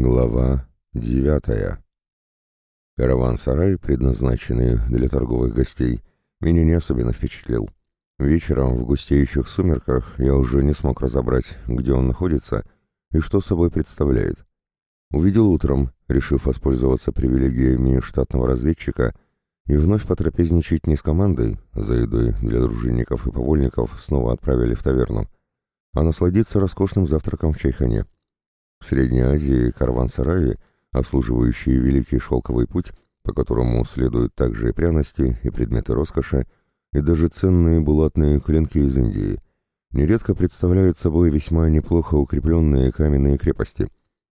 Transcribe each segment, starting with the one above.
Глава девятая. Караван-сарай, предназначенный для торговых гостей, меня не особенно впечатлил. Вечером в густеющих сумерках я уже не смог разобрать, где он находится и что собой представляет. Увидел утром, решив воспользоваться привилегиями штатного разведчика и вновь потрапезничать не с командой, за едой для дружинников и повольников снова отправили в таверну, а насладиться роскошным завтраком в чайхане — в Средней Азии караван-сараи, обслуживающие Великий Шелковый путь, по которому следуют также и пряности, и предметы роскоши, и даже ценные булатные клинки из Индии, нередко представляют собой весьма неплохо укрепленные каменные крепости,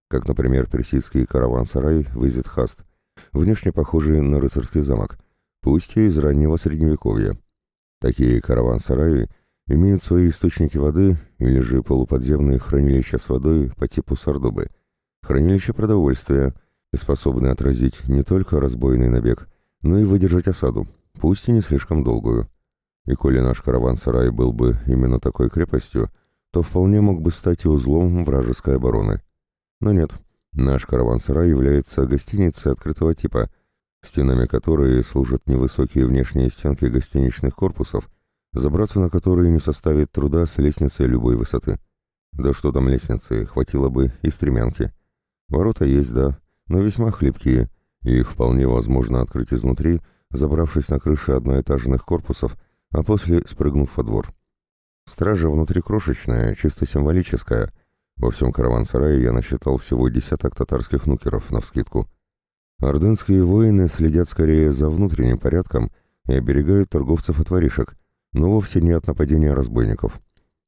как, например, персидский караван-сарай в Изидхаст, внешне похожий на рыцарский замок, пусть и из раннего Средневековья. Такие караван-сараи – имеют свои источники воды или же полуподземные хранилища с водой по типу Сардубы, хранилища продовольствия, способные отразить не только разбойный набег, но и выдержать осаду, пусть и не слишком долгую. И коли наш караван-сарай был бы именно такой крепостью, то вполне мог бы стать и узлом вражеской обороны. Но нет, наш караван-сарай является гостиницей открытого типа, стенами которой служат невысокие внешние стенки гостиничных корпусов, забраться на которые не составит труда с лестницей любой высоты. Да что там лестницы, хватило бы и стремянки. Ворота есть, да, но весьма хлипкие, и их вполне возможно открыть изнутри, забравшись на крыши одноэтажных корпусов, а после спрыгнув во двор. Стража внутри крошечная, чисто символическая. Во всем караван-сарае я насчитал всего десяток татарских нукеров, навскидку. Ордынские воины следят скорее за внутренним порядком и оберегают торговцев от воришек, но вовсе не от нападения разбойников.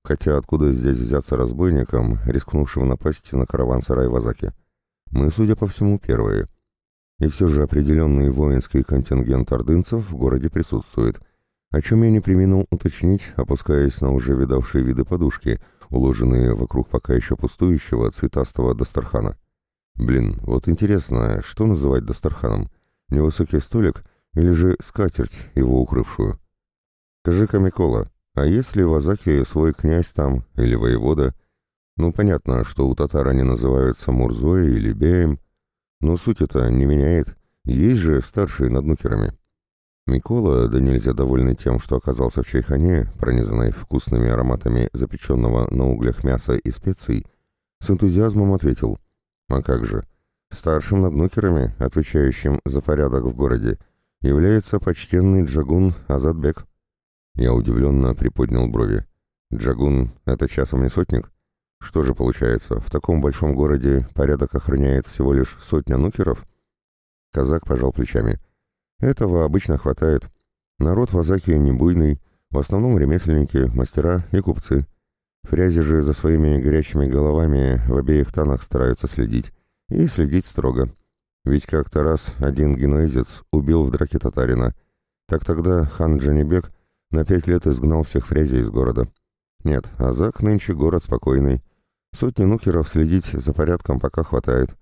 Хотя откуда здесь взяться разбойникам, рискнувшим напасть на караван-сарай в Азаке? Мы, судя по всему, первые. И все же определенный воинский контингент ордынцев в городе присутствует, о чем я не применил уточнить, опускаясь на уже видавшие виды подушки, уложенные вокруг пока еще пустующего цветастого Дастархана. Блин, вот интересно, что называть Дастарханом? Невысокий столик или же скатерть, его укрывшую? Скажи-ка, Микола, а есть ли в Азаке свой князь там или воевода? Ну, понятно, что у татар они называются Мурзой или Беем, но суть это не меняет. Есть же старшие над нукерами. Микола, да нельзя довольный тем, что оказался в чайхане, пронизанной вкусными ароматами запеченного на углях мяса и специй, с энтузиазмом ответил. А как же? Старшим над нукерами, отвечающим за порядок в городе, является почтенный джагун Азадбек. Я удивленно приподнял брови. «Джагун — это часом не сотник? Что же получается, в таком большом городе порядок охраняет всего лишь сотня нукеров?» Казак пожал плечами. «Этого обычно хватает. Народ в Азаке не буйный, в основном ремесленники, мастера и купцы. Фрязи же за своими горячими головами в обеих танах стараются следить. И следить строго. Ведь как-то раз один генуэзец убил в драке татарина. Так тогда хан Джанибек на пять лет изгнал всех фрязей из города. Нет, Азак нынче город спокойный. Сотни нукеров следить за порядком пока хватает.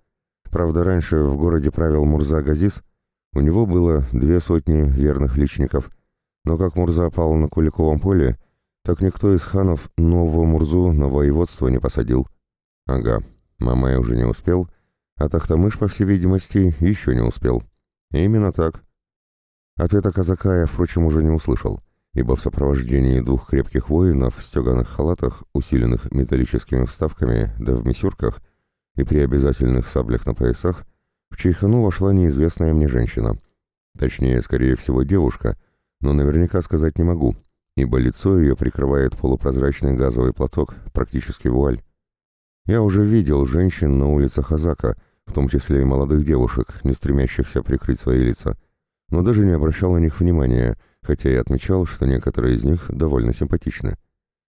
Правда, раньше в городе правил Мурза Газис. У него было две сотни верных личников. Но как Мурза пал на Куликовом поле, так никто из ханов нового Мурзу на воеводство не посадил. Ага, Мамай уже не успел, а Тахтамыш, по всей видимости, еще не успел. именно так. Ответа казака я, впрочем, уже не услышал ибо в сопровождении двух крепких воинов в стеганых халатах, усиленных металлическими вставками, да в мисюрках и при обязательных саблях на поясах, в чайхану вошла неизвестная мне женщина. Точнее, скорее всего, девушка, но наверняка сказать не могу, ибо лицо ее прикрывает полупрозрачный газовый платок, практически вуаль. Я уже видел женщин на улицах Азака, в том числе и молодых девушек, не стремящихся прикрыть свои лица, но даже не обращал на них внимания, хотя и отмечал, что некоторые из них довольно симпатичны.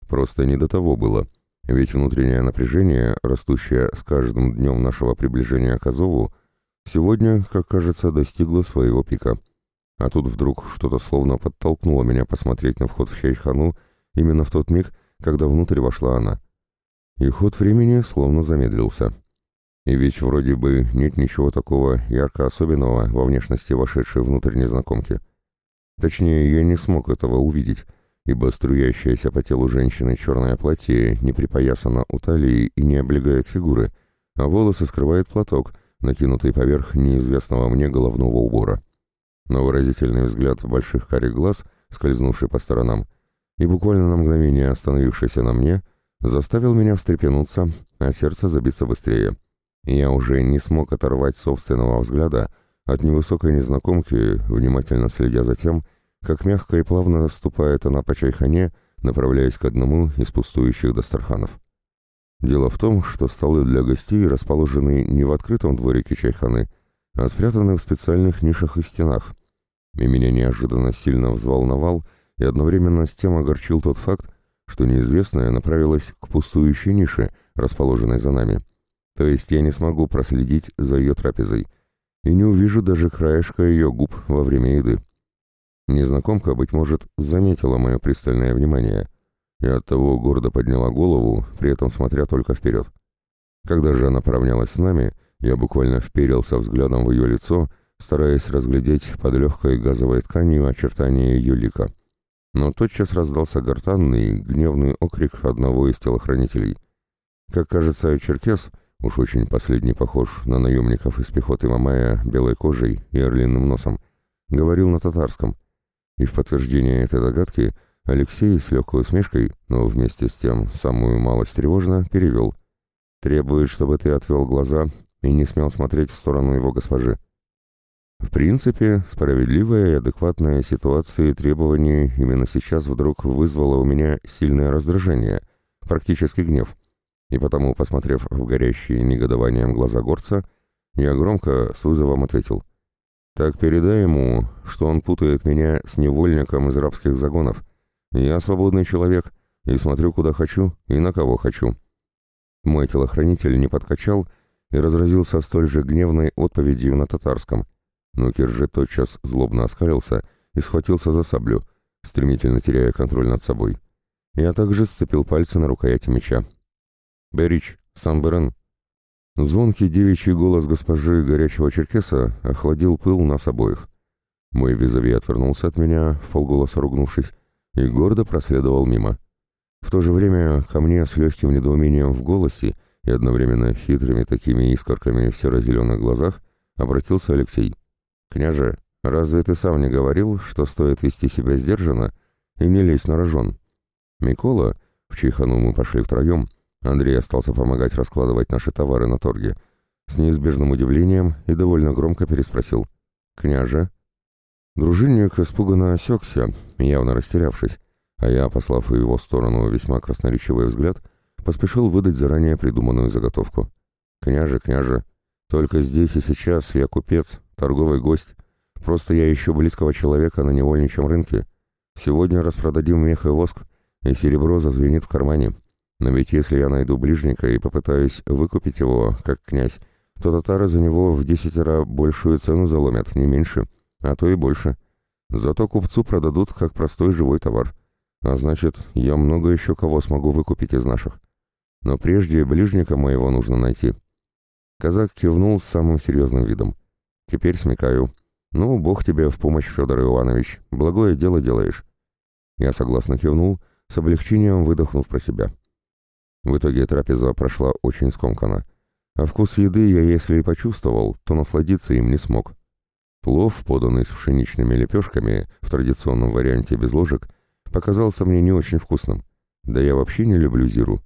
Просто не до того было, ведь внутреннее напряжение, растущее с каждым днем нашего приближения к Азову, сегодня, как кажется, достигло своего пика. А тут вдруг что-то словно подтолкнуло меня посмотреть на вход в Чайхану именно в тот миг, когда внутрь вошла она. И ход времени словно замедлился. И ведь вроде бы нет ничего такого ярко особенного во внешности вошедшей внутрь незнакомки. Точнее, я не смог этого увидеть, ибо струящееся по телу женщины черное платье не припоясано у талии и не облегает фигуры, а волосы скрывает платок, накинутый поверх неизвестного мне головного убора. Но выразительный взгляд больших карих глаз, скользнувший по сторонам, и буквально на мгновение остановившийся на мне, заставил меня встрепенуться, а сердце забиться быстрее. Я уже не смог оторвать собственного взгляда от невысокой незнакомки, внимательно следя за тем, как мягко и плавно ступает она по чайхане, направляясь к одному из пустующих дастарханов. Дело в том, что столы для гостей расположены не в открытом дворике чайханы, а спрятаны в специальных нишах и стенах. И меня неожиданно сильно взволновал и одновременно с тем огорчил тот факт, что неизвестная направилась к пустующей нише, расположенной за нами. То есть я не смогу проследить за ее трапезой и не увижу даже краешка ее губ во время еды. Незнакомка, быть может, заметила мое пристальное внимание — и оттого гордо подняла голову, при этом смотря только вперед. Когда же она поравнялась с нами, я буквально вперился взглядом в ее лицо, стараясь разглядеть под легкой газовой тканью очертания ее лика. Но тотчас раздался гортанный, гневный окрик одного из телохранителей. Как кажется, черкес, уж очень последний похож на наемников из пехоты Мамая белой кожей и орлиным носом, говорил на татарском. И в подтверждение этой догадки – Алексей с легкой усмешкой, но вместе с тем самую малость тревожно, перевел. «Требует, чтобы ты отвел глаза и не смел смотреть в сторону его госпожи». В принципе, справедливая и адекватная ситуация и именно сейчас вдруг вызвала у меня сильное раздражение, практически гнев. И потому, посмотрев в горящие негодованием глаза горца, я громко с вызовом ответил. «Так передай ему, что он путает меня с невольником из рабских загонов, я свободный человек и смотрю, куда хочу и на кого хочу. Мой телохранитель не подкачал и разразился столь же гневной отповедью на татарском. Но Киржи тотчас злобно оскалился и схватился за саблю, стремительно теряя контроль над собой. Я также сцепил пальцы на рукояти меча. «Берич, сам Берен». Звонкий девичий голос госпожи горячего черкеса охладил пыл нас обоих. Мой визави отвернулся от меня, в полголоса ругнувшись, и гордо проследовал мимо. В то же время ко мне с легким недоумением в голосе и одновременно хитрыми такими искорками в серо-зеленых глазах обратился Алексей. «Княже, разве ты сам не говорил, что стоит вести себя сдержанно и не лезть на рожон?» Микола, в чьи хану мы пошли втроем, Андрей остался помогать раскладывать наши товары на торге, с неизбежным удивлением и довольно громко переспросил. «Княже?» Дружинник испуганно осекся, явно растерявшись, а я, послав в его сторону весьма красноречивый взгляд, поспешил выдать заранее придуманную заготовку. «Княже, княже, только здесь и сейчас я купец, торговый гость. Просто я ищу близкого человека на невольничьем рынке. Сегодня распродадим мех и воск, и серебро зазвенит в кармане. Но ведь если я найду ближника и попытаюсь выкупить его, как князь, то татары за него в десятеро большую цену заломят, не меньше» а то и больше. Зато купцу продадут как простой живой товар. А значит, я много еще кого смогу выкупить из наших. Но прежде ближника моего нужно найти. Казак кивнул с самым серьезным видом. Теперь смекаю. Ну, бог тебе в помощь, Федор Иванович. Благое дело делаешь. Я согласно кивнул, с облегчением выдохнув про себя. В итоге трапеза прошла очень скомканно. А вкус еды я, если и почувствовал, то насладиться им не смог. Плов, поданный с пшеничными лепешками в традиционном варианте без ложек, показался мне не очень вкусным. Да я вообще не люблю зиру.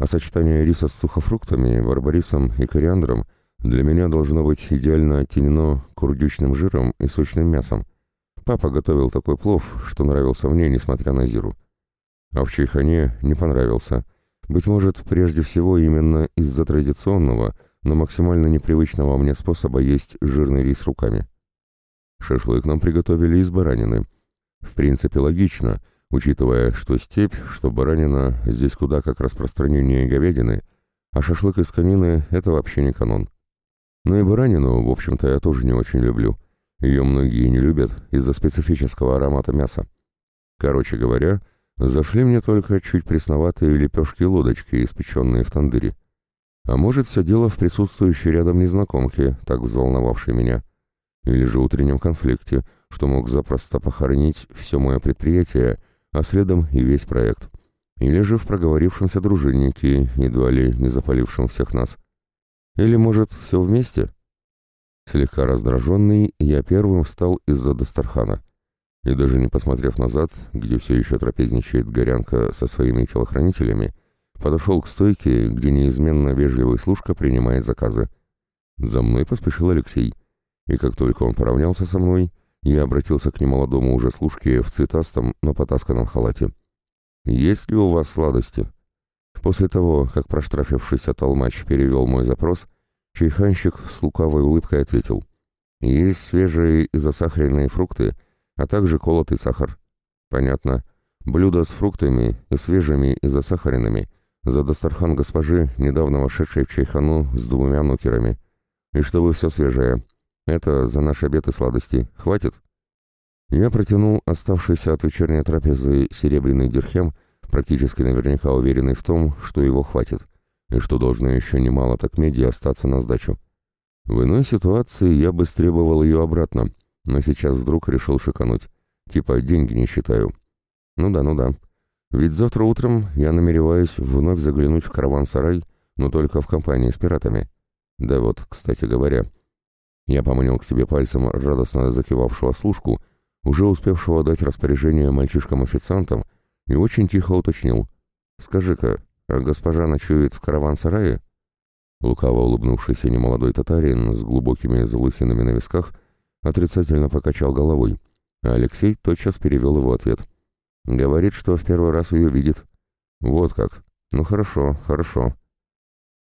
А сочетание риса с сухофруктами, барбарисом и кориандром для меня должно быть идеально оттенено курдючным жиром и сочным мясом. Папа готовил такой плов, что нравился мне, несмотря на зиру. А в чайхане не понравился. Быть может, прежде всего именно из-за традиционного, но максимально непривычного мне способа есть жирный рис руками. Шашлык нам приготовили из баранины. В принципе, логично, учитывая, что степь, что баранина здесь куда как распространение говядины, а шашлык из конины — это вообще не канон. Но и баранину, в общем-то, я тоже не очень люблю. Ее многие не любят из-за специфического аромата мяса. Короче говоря, зашли мне только чуть пресноватые лепешки-лодочки, испеченные в тандыре. А может, все дело в присутствующей рядом незнакомке, так взволновавшей меня или же утреннем конфликте, что мог запросто похоронить все мое предприятие, а следом и весь проект. Или же в проговорившемся дружиннике, едва ли не запалившем всех нас. Или, может, все вместе? Слегка раздраженный, я первым встал из-за Дастархана. И даже не посмотрев назад, где все еще трапезничает горянка со своими телохранителями, подошел к стойке, где неизменно вежливый служка принимает заказы. За мной поспешил Алексей, и как только он поравнялся со мной, я обратился к немолодому уже служке в цветастом, но потасканном халате. «Есть ли у вас сладости?» После того, как проштрафившийся толмач перевел мой запрос, чайханщик с лукавой улыбкой ответил. «Есть свежие и засахаренные фрукты, а также колотый сахар». «Понятно. Блюдо с фруктами и свежими и засахаренными за Дастархан госпожи, недавно вошедшей в чайхану с двумя нукерами. И чтобы все свежее. Это за наш обед и сладости. Хватит?» Я протянул оставшийся от вечерней трапезы серебряный дирхем, практически наверняка уверенный в том, что его хватит, и что должно еще немало так меди остаться на сдачу. В иной ситуации я бы стребовал ее обратно, но сейчас вдруг решил шикануть. Типа деньги не считаю. Ну да, ну да. Ведь завтра утром я намереваюсь вновь заглянуть в караван-сарай, но только в компании с пиратами. Да вот, кстати говоря. Я поманил к себе пальцем радостно закивавшего служку, уже успевшего дать распоряжение мальчишкам-официантам, и очень тихо уточнил. «Скажи-ка, а госпожа ночует в караван-сарае?» Лукаво улыбнувшийся немолодой татарин с глубокими залысинами на висках отрицательно покачал головой, а Алексей тотчас перевел его ответ. «Говорит, что в первый раз ее видит». «Вот как. Ну хорошо, хорошо».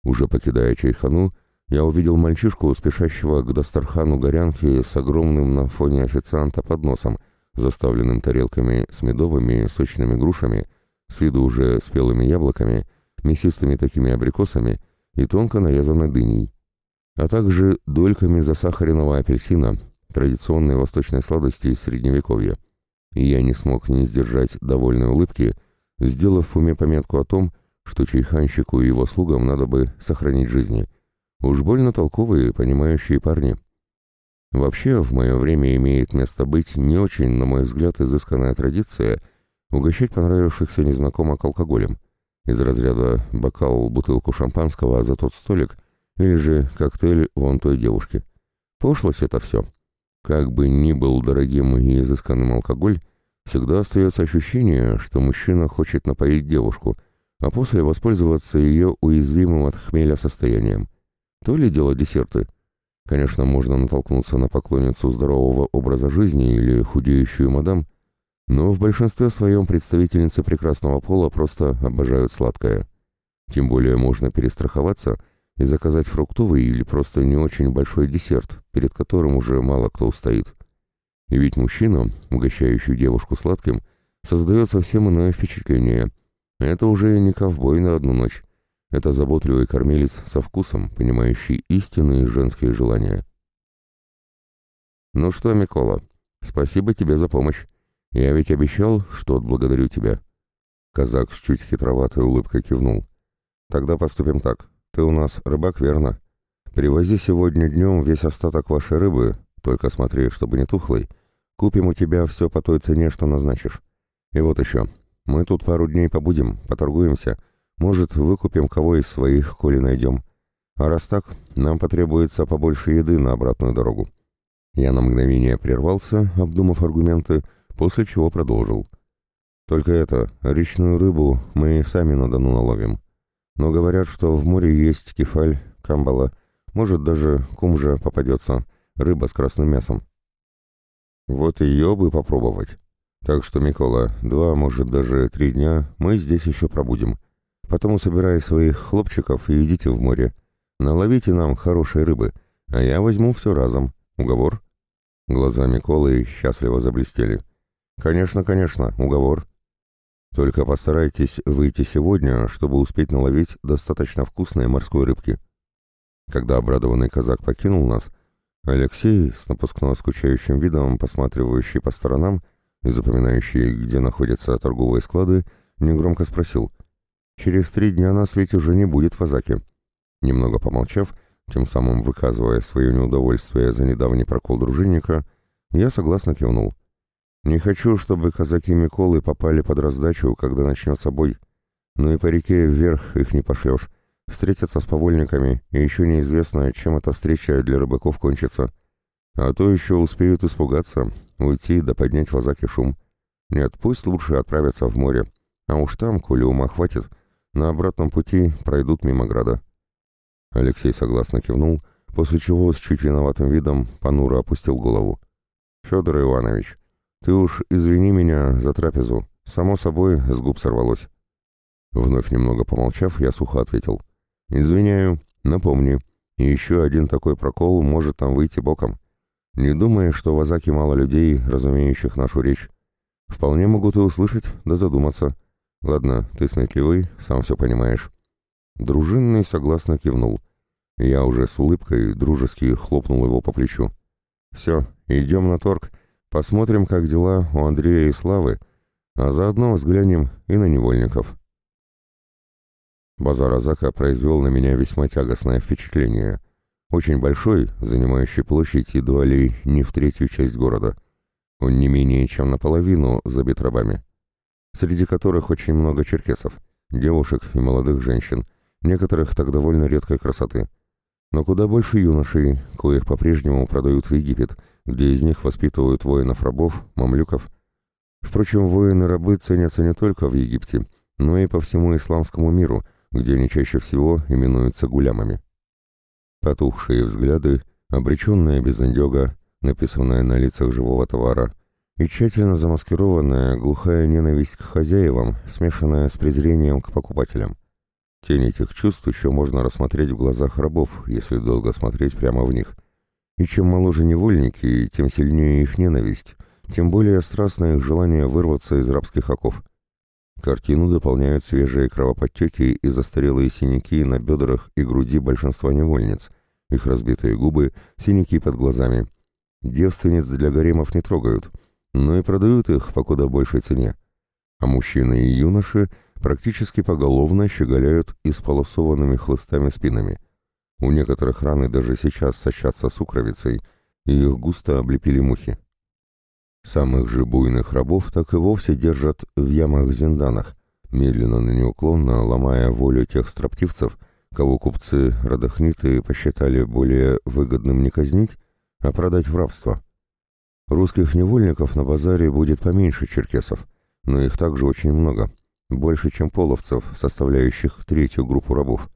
Уже покидая чайхану, я увидел мальчишку, спешащего к Дастархану горянки с огромным на фоне официанта подносом, заставленным тарелками с медовыми сочными грушами, с виду уже спелыми яблоками, мясистыми такими абрикосами и тонко нарезанной дыней, а также дольками засахаренного апельсина, традиционной восточной сладости из Средневековья. И я не смог не сдержать довольной улыбки, сделав в уме пометку о том, что чайханщику и его слугам надо бы сохранить жизни — Уж больно толковые, понимающие парни. Вообще, в мое время имеет место быть не очень, на мой взгляд, изысканная традиция угощать понравившихся незнакомок алкоголем. Из разряда бокал, бутылку шампанского за тот столик, или же коктейль вон той девушки. Пошлость это все. Как бы ни был дорогим и изысканным алкоголь, всегда остается ощущение, что мужчина хочет напоить девушку, а после воспользоваться ее уязвимым от хмеля состоянием. То ли дело десерты. Конечно, можно натолкнуться на поклонницу здорового образа жизни или худеющую мадам, но в большинстве своем представительницы прекрасного пола просто обожают сладкое. Тем более можно перестраховаться и заказать фруктовый или просто не очень большой десерт, перед которым уже мало кто устоит. И ведь мужчина, угощающий девушку сладким, создает совсем иное впечатление. Это уже не ковбой на одну ночь, это заботливый кормилец со вкусом, понимающий истинные женские желания. «Ну что, Микола, спасибо тебе за помощь. Я ведь обещал, что отблагодарю тебя». Казак с чуть хитроватой улыбкой кивнул. «Тогда поступим так. Ты у нас рыбак, верно? Привози сегодня днем весь остаток вашей рыбы, только смотри, чтобы не тухлый. Купим у тебя все по той цене, что назначишь. И вот еще. Мы тут пару дней побудем, поторгуемся» Может, выкупим кого из своих, коли найдем. А раз так, нам потребуется побольше еды на обратную дорогу. Я на мгновение прервался, обдумав аргументы, после чего продолжил. Только это, речную рыбу мы сами на Дону наловим. Но говорят, что в море есть кефаль, камбала, может даже кумжа попадется, рыба с красным мясом. Вот ее бы попробовать. Так что, Микола, два, может даже три дня мы здесь еще пробудем. Потому собирай своих хлопчиков и идите в море. Наловите нам хорошей рыбы, а я возьму все разом. Уговор?» Глаза Миколы счастливо заблестели. «Конечно, конечно, уговор. Только постарайтесь выйти сегодня, чтобы успеть наловить достаточно вкусной морской рыбки». Когда обрадованный казак покинул нас, Алексей, с напускно скучающим видом, посматривающий по сторонам и запоминающий, где находятся торговые склады, негромко спросил, Через три дня на свете уже не будет Фазаки. Немного помолчав, тем самым выказывая свое неудовольствие за недавний прокол дружинника, я согласно кивнул. Не хочу, чтобы казаки Миколы попали под раздачу, когда начнется бой. Но и по реке вверх их не пошлешь. встретиться с повольниками, и еще неизвестно, чем эта встреча для рыбаков кончится. А то еще успеют испугаться, уйти да поднять в Азаке шум. Нет, пусть лучше отправятся в море, а уж там, коли ума хватит, на обратном пути пройдут мимо града. Алексей согласно кивнул, после чего с чуть виноватым видом понуро опустил голову. «Федор Иванович, ты уж извини меня за трапезу, само собой с губ сорвалось». Вновь немного помолчав, я сухо ответил. «Извиняю, напомни, еще один такой прокол может там выйти боком. Не думай, что в Азаке мало людей, разумеющих нашу речь. Вполне могут и услышать, да задуматься. Ладно, ты сметливый, сам все понимаешь». Дружинный согласно кивнул. Я уже с улыбкой дружески хлопнул его по плечу. «Все, идем на торг, посмотрим, как дела у Андрея и Славы, а заодно взглянем и на невольников». Базар Азака произвел на меня весьма тягостное впечатление. Очень большой, занимающий площадь едва ли не в третью часть города. Он не менее чем наполовину забит рабами, среди которых очень много черкесов, девушек и молодых женщин, некоторых так довольно редкой красоты. Но куда больше юношей, коих по-прежнему продают в Египет, где из них воспитывают воинов-рабов, мамлюков. Впрочем, воины-рабы ценятся не только в Египте, но и по всему исламскому миру – где они чаще всего именуются гулямами. Потухшие взгляды, обреченная безнадега, написанная на лицах живого товара, и тщательно замаскированная глухая ненависть к хозяевам, смешанная с презрением к покупателям. Тень этих чувств еще можно рассмотреть в глазах рабов, если долго смотреть прямо в них. И чем моложе невольники, тем сильнее их ненависть, тем более страстное их желание вырваться из рабских оков. Картину дополняют свежие кровоподтеки и застарелые синяки на бедрах и груди большинства невольниц, их разбитые губы, синяки под глазами. Девственниц для гаремов не трогают, но и продают их по куда большей цене. А мужчины и юноши практически поголовно щеголяют исполосованными хлыстами спинами. У некоторых раны даже сейчас сочатся сукровицей, и их густо облепили мухи. Самых же буйных рабов так и вовсе держат в ямах-зинданах, медленно, но неуклонно ломая волю тех строптивцев, кого купцы родохниты посчитали более выгодным не казнить, а продать в рабство. Русских невольников на базаре будет поменьше черкесов, но их также очень много, больше, чем половцев, составляющих третью группу рабов.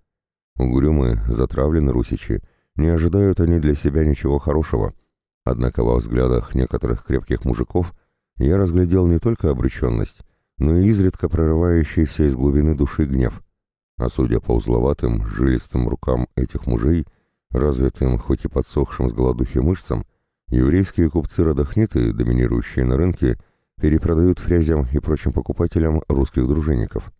Угрюмы, затравлены русичи, не ожидают они для себя ничего хорошего, Однако во взглядах некоторых крепких мужиков я разглядел не только обреченность, но и изредка прорывающийся из глубины души гнев. А судя по узловатым, жилистым рукам этих мужей, развитым, хоть и подсохшим с голодухи мышцам, еврейские купцы-родохниты, доминирующие на рынке, перепродают фрязям и прочим покупателям русских дружинников.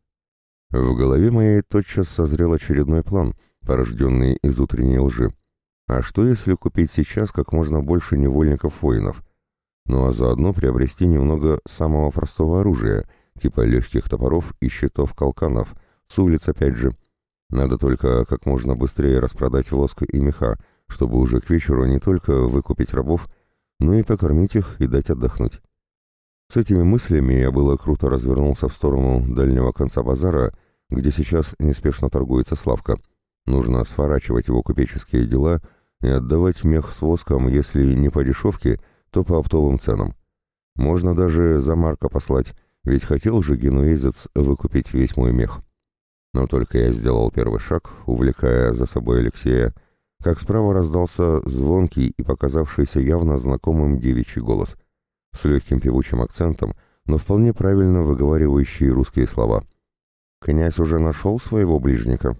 В голове моей тотчас созрел очередной план, порожденный из утренней лжи. А что если купить сейчас как можно больше невольников-воинов? Ну а заодно приобрести немного самого простого оружия, типа легких топоров и щитов-колканов, с улиц опять же. Надо только как можно быстрее распродать воск и меха, чтобы уже к вечеру не только выкупить рабов, но и покормить их и дать отдохнуть. С этими мыслями я было круто развернулся в сторону дальнего конца базара, где сейчас неспешно торгуется Славка. Нужно сворачивать его купеческие дела и отдавать мех с воском, если не по дешевке, то по оптовым ценам. Можно даже за Марка послать, ведь хотел же генуэзец выкупить весь мой мех. Но только я сделал первый шаг, увлекая за собой Алексея, как справа раздался звонкий и показавшийся явно знакомым девичий голос, с легким певучим акцентом, но вполне правильно выговаривающий русские слова. «Князь уже нашел своего ближника?»